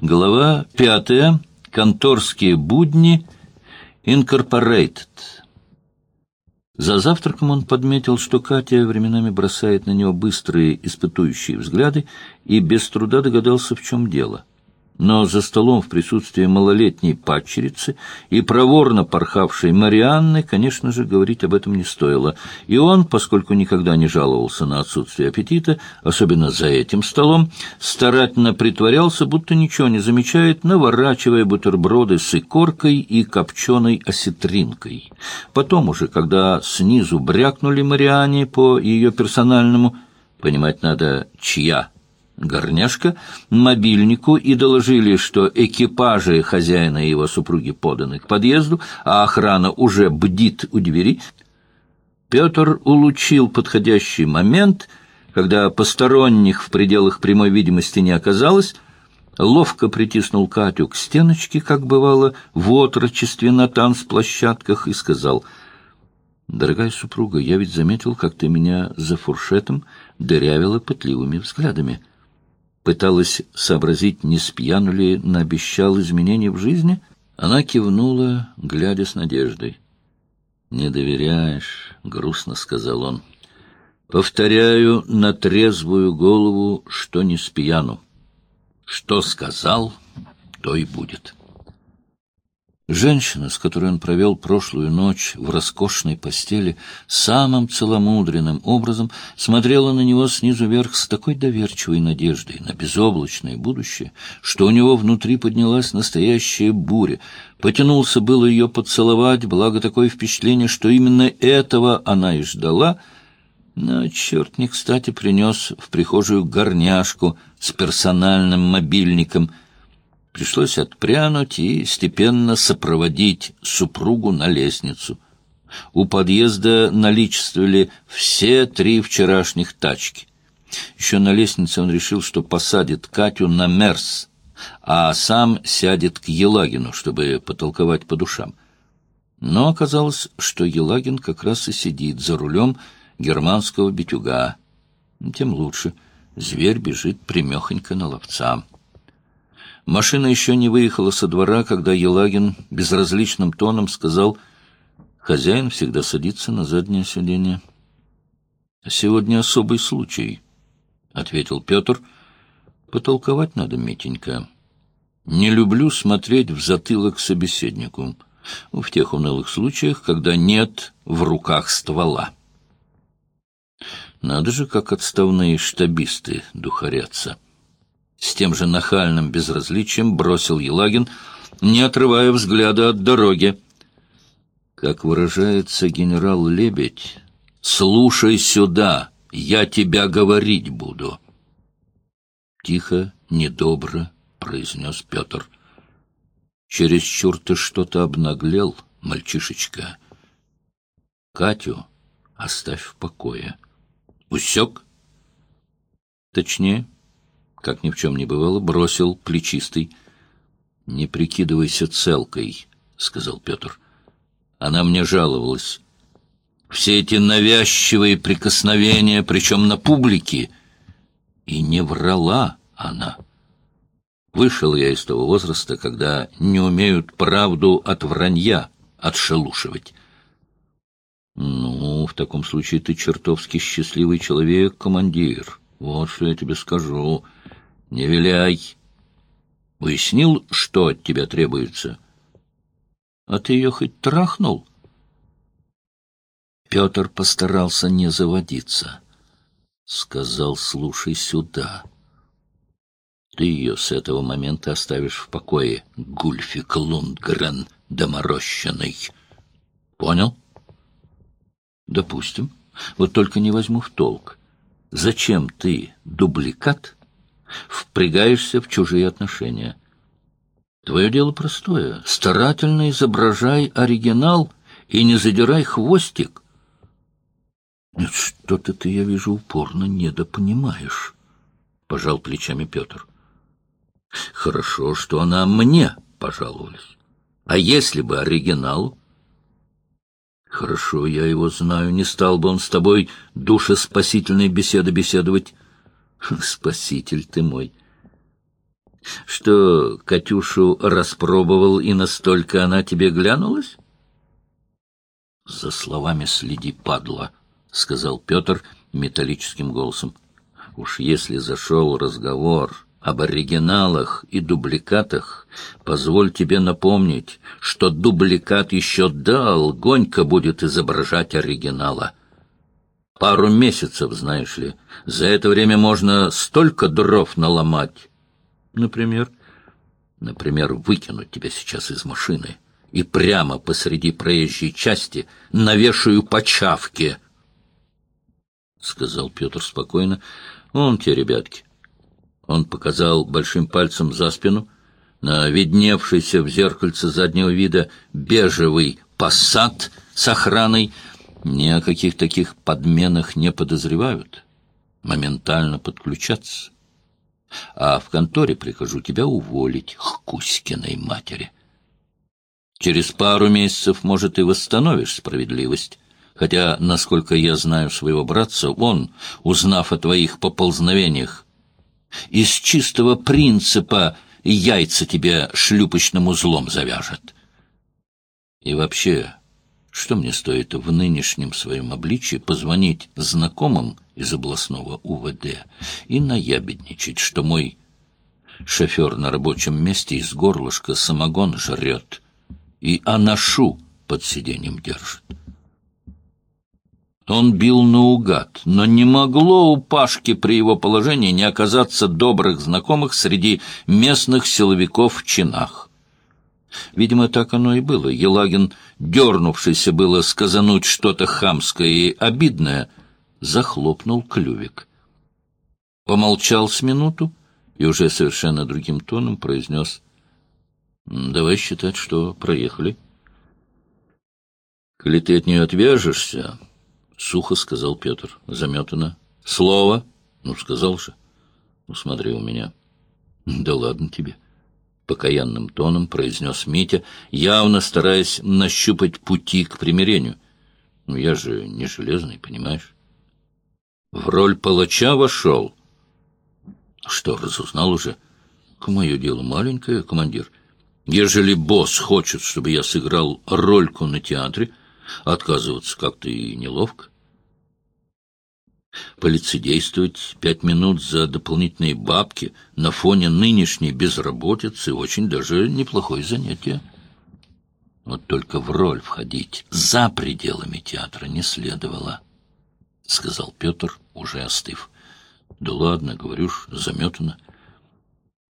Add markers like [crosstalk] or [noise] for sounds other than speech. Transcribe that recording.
Глава пятая. Конторские будни. Инкорпорейтед. За завтраком он подметил, что Катя временами бросает на него быстрые испытующие взгляды и без труда догадался, в чем дело но за столом в присутствии малолетней падчерицы и проворно порхавшей Марианны, конечно же, говорить об этом не стоило. И он, поскольку никогда не жаловался на отсутствие аппетита, особенно за этим столом, старательно притворялся, будто ничего не замечает, наворачивая бутерброды с икоркой и копченой осетринкой. Потом уже, когда снизу брякнули Мариане по ее персональному, понимать надо, чья горняшка мобильнику и доложили, что экипажи хозяина и его супруги поданы к подъезду, а охрана уже бдит у двери, Петр улучил подходящий момент, когда посторонних в пределах прямой видимости не оказалось, ловко притиснул Катю к стеночке, как бывало в отрочестве на танцплощадках, и сказал, «Дорогая супруга, я ведь заметил, как ты меня за фуршетом дырявила пытливыми взглядами» пыталась сообразить, не спьяну ли наобещал изменения в жизни, она кивнула, глядя с надеждой. «Не доверяешь», — грустно сказал он. «Повторяю на трезвую голову, что не спьяну. Что сказал, то и будет». Женщина, с которой он провел прошлую ночь в роскошной постели, самым целомудренным образом смотрела на него снизу вверх с такой доверчивой надеждой на безоблачное будущее, что у него внутри поднялась настоящая буря. Потянулся было ее поцеловать, благо такое впечатление, что именно этого она и ждала, но черт не кстати принес в прихожую горняшку с персональным мобильником — Пришлось отпрянуть и степенно сопроводить супругу на лестницу. У подъезда наличествовали все три вчерашних тачки. Еще на лестнице он решил, что посадит Катю на Мерс, а сам сядет к Елагину, чтобы потолковать по душам. Но оказалось, что Елагин как раз и сидит за рулем германского битюга. Тем лучше. Зверь бежит примехонько на ловца. Машина еще не выехала со двора, когда Елагин безразличным тоном сказал, «Хозяин всегда садится на заднее сиденье». «Сегодня особый случай», — ответил Петр. «Потолковать надо, Митенька. Не люблю смотреть в затылок собеседнику, в тех унылых случаях, когда нет в руках ствола». Надо же, как отставные штабисты духарятся. С тем же нахальным безразличием бросил Елагин, не отрывая взгляда от дороги. Как выражается генерал Лебедь, «Слушай сюда, я тебя говорить буду». Тихо, недобро произнес Петр. «Чересчур ты что-то обнаглел, мальчишечка. Катю оставь в покое. Усек?» «Точнее?» Как ни в чем не бывало, бросил плечистый. — Не прикидывайся целкой, — сказал Петр. Она мне жаловалась. Все эти навязчивые прикосновения, причем на публике. И не врала она. Вышел я из того возраста, когда не умеют правду от вранья отшелушивать. Ну, в таком случае ты чертовски счастливый человек, командир. Вот что я тебе скажу. Не виляй. Уяснил, что от тебя требуется? А ты ее хоть трахнул? Петр постарался не заводиться. Сказал, слушай сюда. Ты ее с этого момента оставишь в покое, Гульфик Лундгрен доморощенный. Понял? Допустим. Вот только не возьму в толк. Зачем ты, дубликат, впрягаешься в чужие отношения. Твое дело простое. Старательно изображай оригинал и не задирай хвостик. Что-то ты, я вижу, упорно недопонимаешь, — пожал плечами Петр. Хорошо, что она мне пожаловалась. А если бы оригинал? Хорошо, я его знаю, не стал бы он с тобой душеспасительной беседы беседовать. [laughs] Спаситель ты мой! Что Катюшу распробовал, и настолько она тебе глянулась? — За словами следи, падла, — сказал Петр металлическим голосом. — Уж если зашел разговор об оригиналах и дубликатах, позволь тебе напомнить, что дубликат еще дал, гонька будет изображать оригинала. Пару месяцев, знаешь ли. За это время можно столько дров наломать. Например? Например, выкинуть тебя сейчас из машины и прямо посреди проезжей части навешаю по чавке. — сказал Петр спокойно. — Вон те ребятки. Он показал большим пальцем за спину на видневшийся в зеркальце заднего вида бежевый посад с охраной. Ни о каких таких подменах не подозревают. Моментально подключаться. А в конторе прикажу тебя уволить к матери. Через пару месяцев, может, и восстановишь справедливость. Хотя, насколько я знаю своего братца, он, узнав о твоих поползновениях, из чистого принципа яйца тебе шлюпочным узлом завяжет. И вообще, что мне стоит в нынешнем своем обличии позвонить знакомым из областного УВД и наябедничать, что мой шофер на рабочем месте из горлышка самогон жрет и аношу под сиденьем держит? Он бил наугад, но не могло у Пашки при его положении не оказаться добрых знакомых среди местных силовиков в чинах. Видимо, так оно и было. Елагин, дернувшийся было сказануть что-то хамское и обидное, захлопнул клювик. Помолчал с минуту и уже совершенно другим тоном произнес «Давай считать, что проехали». «Коли ты от нее отвяжешься, — сухо сказал Петр. Заметано. — Слово? — Ну, сказал же. — Ну, смотри у меня. — Да ладно тебе. Покаянным тоном произнес Митя, явно стараясь нащупать пути к примирению. Ну, я же не железный, понимаешь? В роль палача вошел. Что, разузнал уже? К мое дело маленькое, командир. Ежели босс хочет, чтобы я сыграл рольку на театре, Отказываться как-то и неловко. Полицействовать пять минут за дополнительные бабки на фоне нынешней безработицы очень даже неплохое занятие. Вот только в роль входить за пределами театра не следовало, — сказал Петр, уже остыв. — Да ладно, говорю ж, заметано.